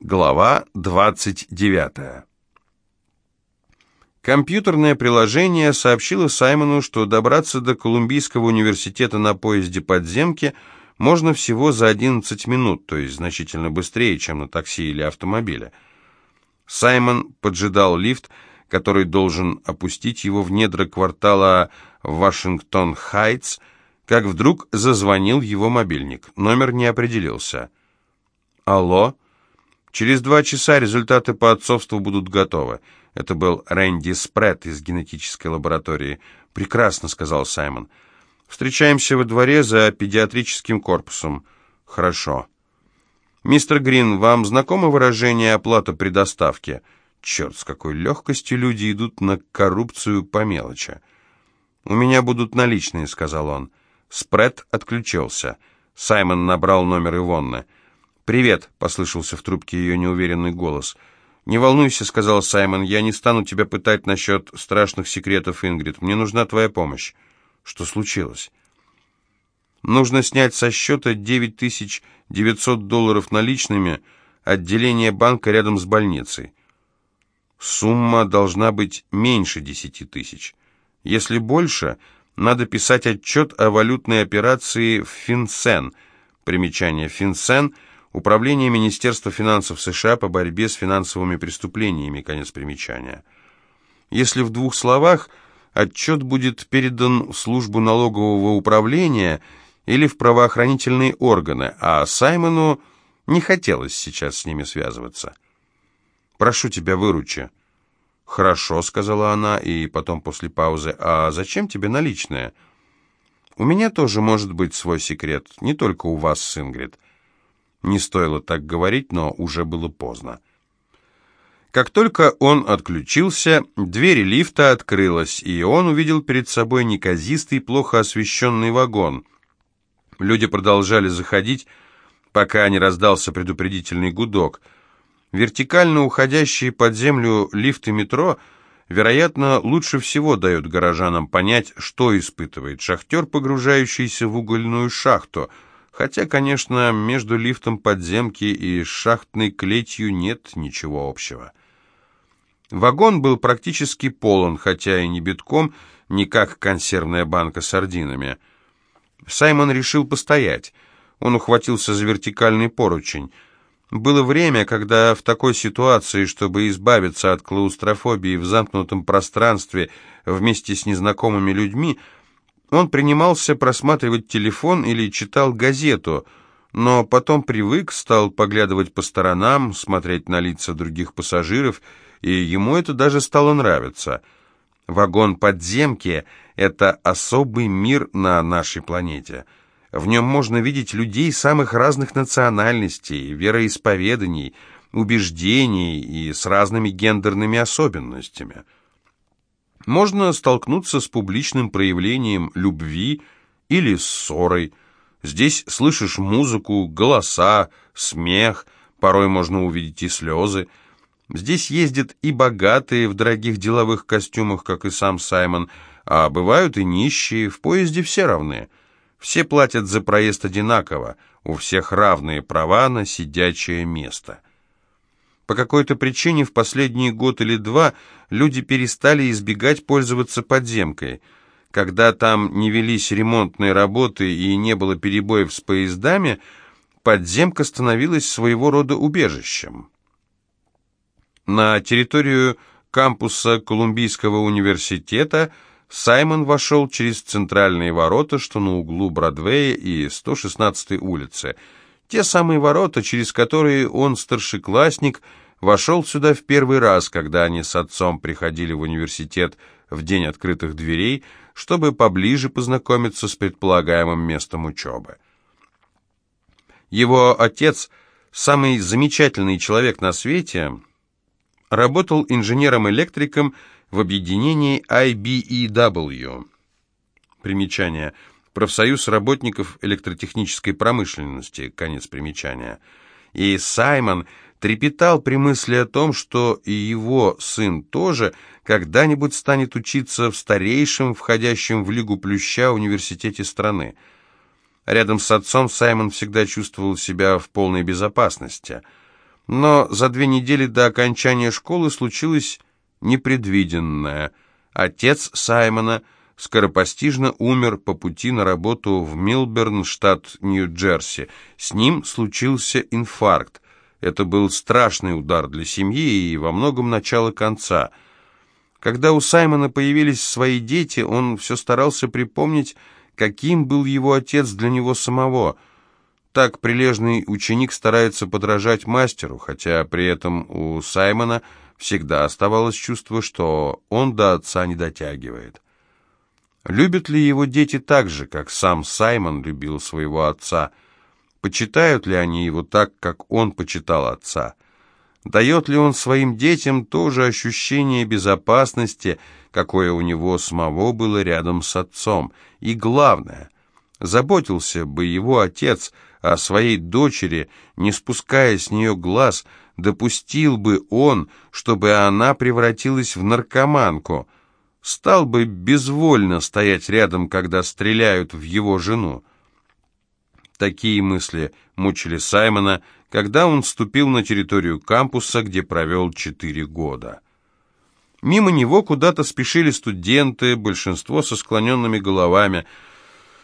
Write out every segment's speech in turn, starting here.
Глава 29. Компьютерное приложение сообщило Саймону, что добраться до Колумбийского университета на поезде подземки можно всего за 11 минут, то есть значительно быстрее, чем на такси или автомобиле. Саймон поджидал лифт, который должен опустить его в недра квартала Вашингтон-Хайтс, как вдруг зазвонил его мобильник. Номер не определился. «Алло?» «Через два часа результаты по отцовству будут готовы». Это был Рэнди Спред из генетической лаборатории. «Прекрасно», — сказал Саймон. «Встречаемся во дворе за педиатрическим корпусом». «Хорошо». «Мистер Грин, вам знакомо выражение «оплата при доставке»?» Черт, с какой легкостью люди идут на коррупцию по мелочи. «У меня будут наличные», — сказал он. Спред отключился. Саймон набрал номер Ивонны. «Привет», — послышался в трубке ее неуверенный голос. «Не волнуйся», — сказал Саймон, — «я не стану тебя пытать насчет страшных секретов Ингрид. Мне нужна твоя помощь». «Что случилось?» «Нужно снять со счета 9900 долларов наличными, отделение банка рядом с больницей. Сумма должна быть меньше 10 тысяч. Если больше, надо писать отчет о валютной операции в Финсен. Примечание Финсен — Управление Министерства финансов США по борьбе с финансовыми преступлениями. Конец примечания. Если в двух словах, отчет будет передан в службу налогового управления или в правоохранительные органы, а Саймону не хотелось сейчас с ними связываться. «Прошу тебя, выручи». «Хорошо», — сказала она, и потом после паузы, «А зачем тебе наличные?» «У меня тоже может быть свой секрет, не только у вас с Ингрид». Не стоило так говорить, но уже было поздно. Как только он отключился, дверь лифта открылась, и он увидел перед собой неказистый, плохо освещенный вагон. Люди продолжали заходить, пока не раздался предупредительный гудок. Вертикально уходящие под землю лифты метро, вероятно, лучше всего дают горожанам понять, что испытывает шахтер, погружающийся в угольную шахту – Хотя, конечно, между лифтом подземки и шахтной клетью нет ничего общего. Вагон был практически полон, хотя и не битком, не как консервная банка с сардинами. Саймон решил постоять. Он ухватился за вертикальный поручень. Было время, когда в такой ситуации, чтобы избавиться от клаустрофобии в замкнутом пространстве вместе с незнакомыми людьми, он принимался просматривать телефон или читал газету, но потом привык, стал поглядывать по сторонам, смотреть на лица других пассажиров, и ему это даже стало нравиться. Вагон подземки — это особый мир на нашей планете. В нем можно видеть людей самых разных национальностей, вероисповеданий, убеждений и с разными гендерными особенностями — можно столкнуться с публичным проявлением любви или ссорой. Здесь слышишь музыку, голоса, смех, порой можно увидеть и слезы. Здесь ездят и богатые в дорогих деловых костюмах, как и сам Саймон, а бывают и нищие, в поезде все равны. Все платят за проезд одинаково, у всех равные права на сидячее место. По какой-то причине в последний год или два люди перестали избегать пользоваться подземкой. Когда там не велись ремонтные работы и не было перебоев с поездами, подземка становилась своего рода убежищем. На территорию кампуса Колумбийского университета Саймон вошел через центральные ворота, что на углу Бродвея и 116-й улицы – те самые ворота, через которые он, старшеклассник, вошел сюда в первый раз, когда они с отцом приходили в университет в день открытых дверей, чтобы поближе познакомиться с предполагаемым местом учебы. Его отец, самый замечательный человек на свете, работал инженером-электриком в объединении IBEW. Примечание – профсоюз работников электротехнической промышленности, конец примечания. И Саймон трепетал при мысли о том, что и его сын тоже когда-нибудь станет учиться в старейшем, входящем в Лигу Плюща университете страны. Рядом с отцом Саймон всегда чувствовал себя в полной безопасности. Но за две недели до окончания школы случилось непредвиденное. Отец Саймона скоропостижно умер по пути на работу в Милберн, штат Нью-Джерси. С ним случился инфаркт. Это был страшный удар для семьи и во многом начало конца. Когда у Саймона появились свои дети, он все старался припомнить, каким был его отец для него самого. Так прилежный ученик старается подражать мастеру, хотя при этом у Саймона всегда оставалось чувство, что он до отца не дотягивает. Любят ли его дети так же, как сам Саймон любил своего отца? Почитают ли они его так, как он почитал отца? Дает ли он своим детям то же ощущение безопасности, какое у него самого было рядом с отцом? И главное, заботился бы его отец о своей дочери, не спуская с нее глаз, допустил бы он, чтобы она превратилась в наркоманку – стал бы безвольно стоять рядом, когда стреляют в его жену. Такие мысли мучили Саймона, когда он вступил на территорию кампуса, где провел четыре года. Мимо него куда-то спешили студенты, большинство со склоненными головами.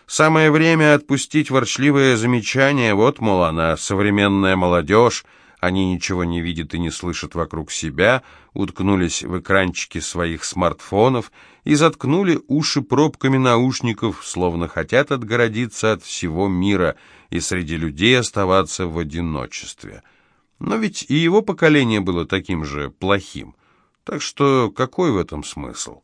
Самое время отпустить ворчливое замечание, вот, мол, она, современная молодежь, они ничего не видят и не слышат вокруг себя, уткнулись в экранчики своих смартфонов и заткнули уши пробками наушников, словно хотят отгородиться от всего мира и среди людей оставаться в одиночестве. Но ведь и его поколение было таким же плохим. Так что какой в этом смысл?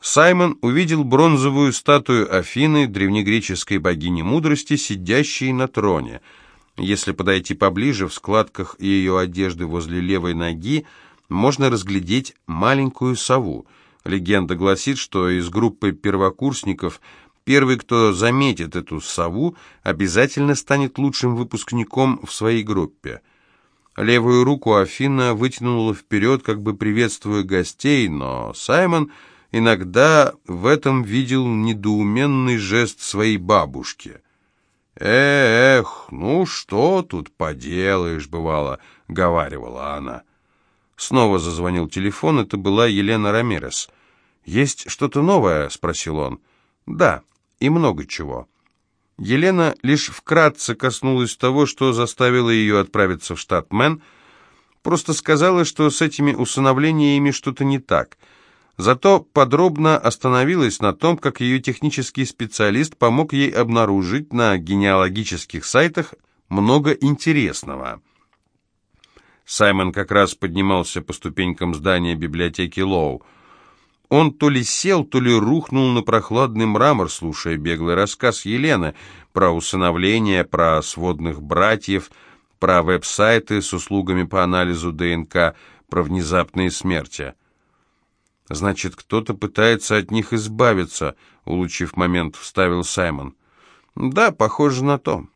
Саймон увидел бронзовую статую Афины, древнегреческой богини мудрости, сидящей на троне – если подойти поближе, в складках ее одежды возле левой ноги можно разглядеть маленькую сову. Легенда гласит, что из группы первокурсников первый, кто заметит эту сову, обязательно станет лучшим выпускником в своей группе. Левую руку Афина вытянула вперед, как бы приветствуя гостей, но Саймон иногда в этом видел недоуменный жест своей бабушки – «Эх, ну что тут поделаешь, бывало», — говаривала она. Снова зазвонил телефон, это была Елена Рамирес. «Есть что-то новое?» — спросил он. «Да, и много чего». Елена лишь вкратце коснулась того, что заставило ее отправиться в штат Мэн, просто сказала, что с этими усыновлениями что-то не так — Зато подробно остановилась на том, как ее технический специалист помог ей обнаружить на генеалогических сайтах много интересного. Саймон как раз поднимался по ступенькам здания библиотеки Лоу. Он то ли сел, то ли рухнул на прохладный мрамор, слушая беглый рассказ Елены про усыновление, про сводных братьев, про веб-сайты с услугами по анализу ДНК, про внезапные смерти. «Значит, кто-то пытается от них избавиться», — улучив момент, вставил Саймон. «Да, похоже на то».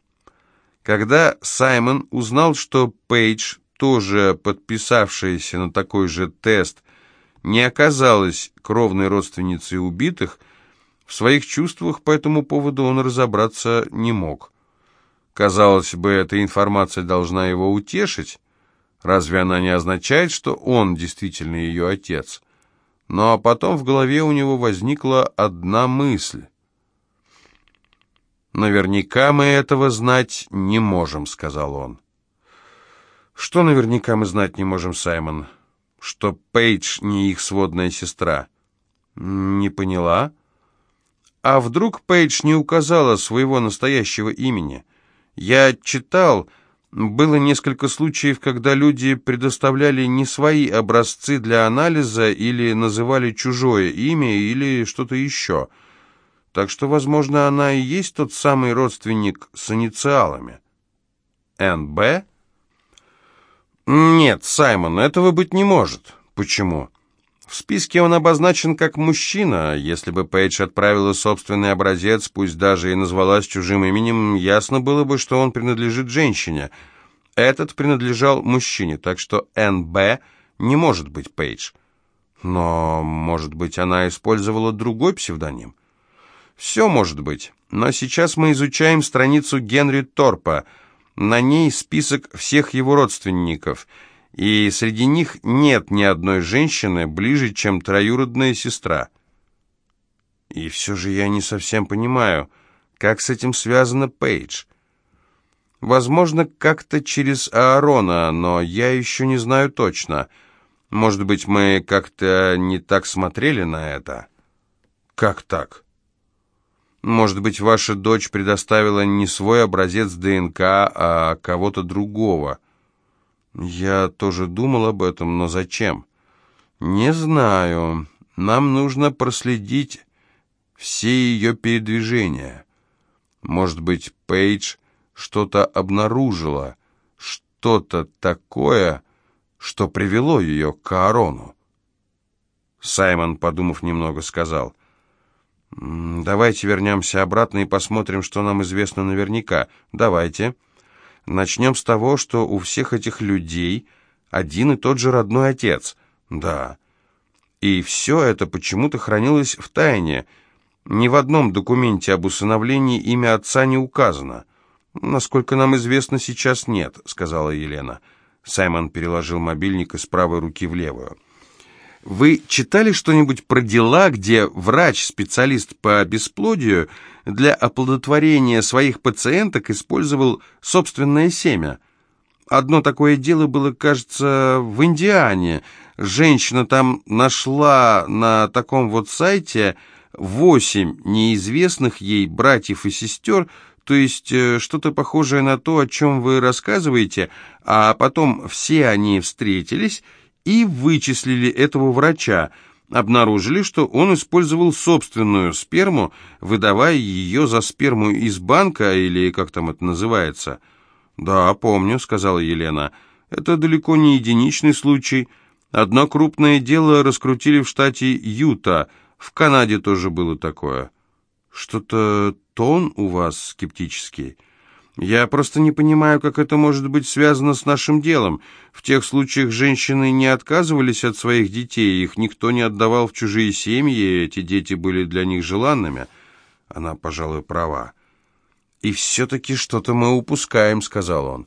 Когда Саймон узнал, что Пейдж, тоже подписавшаяся на такой же тест, не оказалась кровной родственницей убитых, в своих чувствах по этому поводу он разобраться не мог. Казалось бы, эта информация должна его утешить. Разве она не означает, что он действительно ее отец?» Но потом в голове у него возникла одна мысль. «Наверняка мы этого знать не можем», — сказал он. «Что наверняка мы знать не можем, Саймон? Что Пейдж не их сводная сестра?» «Не поняла?» «А вдруг Пейдж не указала своего настоящего имени? Я читал...» Было несколько случаев, когда люди предоставляли не свои образцы для анализа или называли чужое имя или что-то еще. Так что, возможно, она и есть тот самый родственник с инициалами. НБ? Нет, Саймон, этого быть не может. Почему? В списке он обозначен как мужчина. Если бы Пейдж отправила собственный образец, пусть даже и назвалась чужим именем, ясно было бы, что он принадлежит женщине. Этот принадлежал мужчине, так что НБ не может быть Пейдж. Но, может быть, она использовала другой псевдоним? Все может быть. Но сейчас мы изучаем страницу Генри Торпа. На ней список всех его родственников, и среди них нет ни одной женщины ближе, чем троюродная сестра. И все же я не совсем понимаю, как с этим связана Пейдж. Возможно, как-то через Аарона, но я еще не знаю точно. Может быть, мы как-то не так смотрели на это? Как так? Может быть, ваша дочь предоставила не свой образец ДНК, а кого-то другого? Я тоже думал об этом, но зачем? Не знаю. Нам нужно проследить все ее передвижения. Может быть, Пейдж что-то обнаружила, что-то такое, что привело ее к Аарону. Саймон, подумав немного, сказал, «Давайте вернемся обратно и посмотрим, что нам известно наверняка. Давайте. Начнем с того, что у всех этих людей один и тот же родной отец. Да. И все это почему-то хранилось в тайне. Ни в одном документе об усыновлении имя отца не указано». «Насколько нам известно, сейчас нет», — сказала Елена. Саймон переложил мобильник из правой руки в левую. «Вы читали что-нибудь про дела, где врач-специалист по бесплодию для оплодотворения своих пациенток использовал собственное семя? Одно такое дело было, кажется, в Индиане. Женщина там нашла на таком вот сайте восемь неизвестных ей братьев и сестер, то есть э, что-то похожее на то, о чем вы рассказываете, а потом все они встретились и вычислили этого врача, обнаружили, что он использовал собственную сперму, выдавая ее за сперму из банка, или как там это называется. «Да, помню», — сказала Елена. «Это далеко не единичный случай. Одно крупное дело раскрутили в штате Юта, в Канаде тоже было такое». «Что-то тон у вас скептический. Я просто не понимаю, как это может быть связано с нашим делом. В тех случаях женщины не отказывались от своих детей, их никто не отдавал в чужие семьи, эти дети были для них желанными». Она, пожалуй, права. «И все-таки что-то мы упускаем», — сказал он.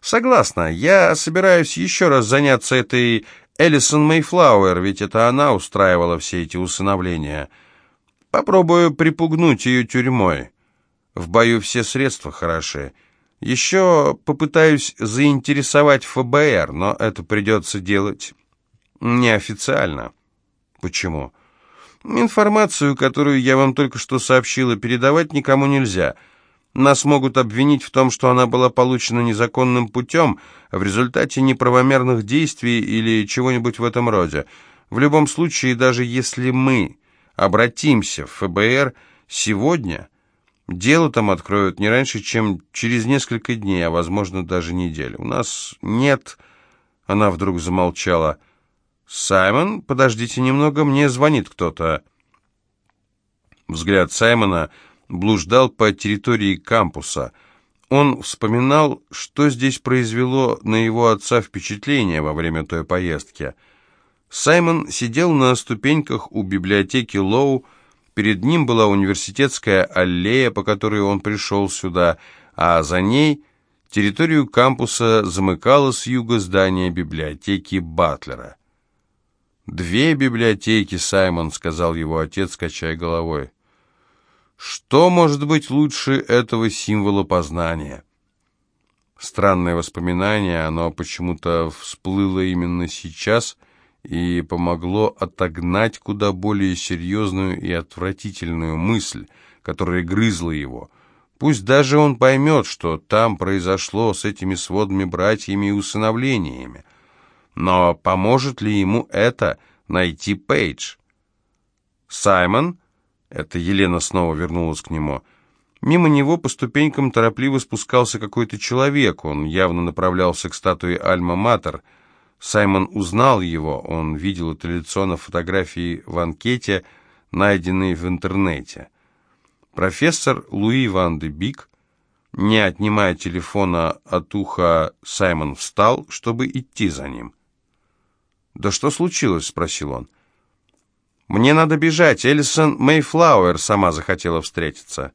«Согласна. Я собираюсь еще раз заняться этой Элисон Мейфлауэр, ведь это она устраивала все эти усыновления». Попробую припугнуть ее тюрьмой. В бою все средства хороши. Еще попытаюсь заинтересовать ФБР, но это придется делать неофициально. Почему? Информацию, которую я вам только что сообщила, передавать никому нельзя. Нас могут обвинить в том, что она была получена незаконным путем, в результате неправомерных действий или чего-нибудь в этом роде. В любом случае, даже если мы обратимся в ФБР сегодня, дело там откроют не раньше, чем через несколько дней, а, возможно, даже неделю. У нас нет...» Она вдруг замолчала. «Саймон, подождите немного, мне звонит кто-то». Взгляд Саймона блуждал по территории кампуса. Он вспоминал, что здесь произвело на его отца впечатление во время той поездки – Саймон сидел на ступеньках у библиотеки Лоу. Перед ним была университетская аллея, по которой он пришел сюда, а за ней территорию кампуса замыкало с юга здание библиотеки Батлера. «Две библиотеки, Саймон», — сказал его отец, качая головой. «Что может быть лучше этого символа познания?» Странное воспоминание, оно почему-то всплыло именно сейчас — и помогло отогнать куда более серьезную и отвратительную мысль, которая грызла его. Пусть даже он поймет, что там произошло с этими сводными братьями и усыновлениями. Но поможет ли ему это найти Пейдж? «Саймон?» — это Елена снова вернулась к нему. Мимо него по ступенькам торопливо спускался какой-то человек. Он явно направлялся к статуе Альма-Матер — Саймон узнал его, он видел это лицо на фотографии в анкете, найденной в интернете. Профессор Луи Ван де Бик, не отнимая телефона от уха, Саймон встал, чтобы идти за ним. «Да что случилось?» — спросил он. «Мне надо бежать. Элисон Мейфлауэр сама захотела встретиться».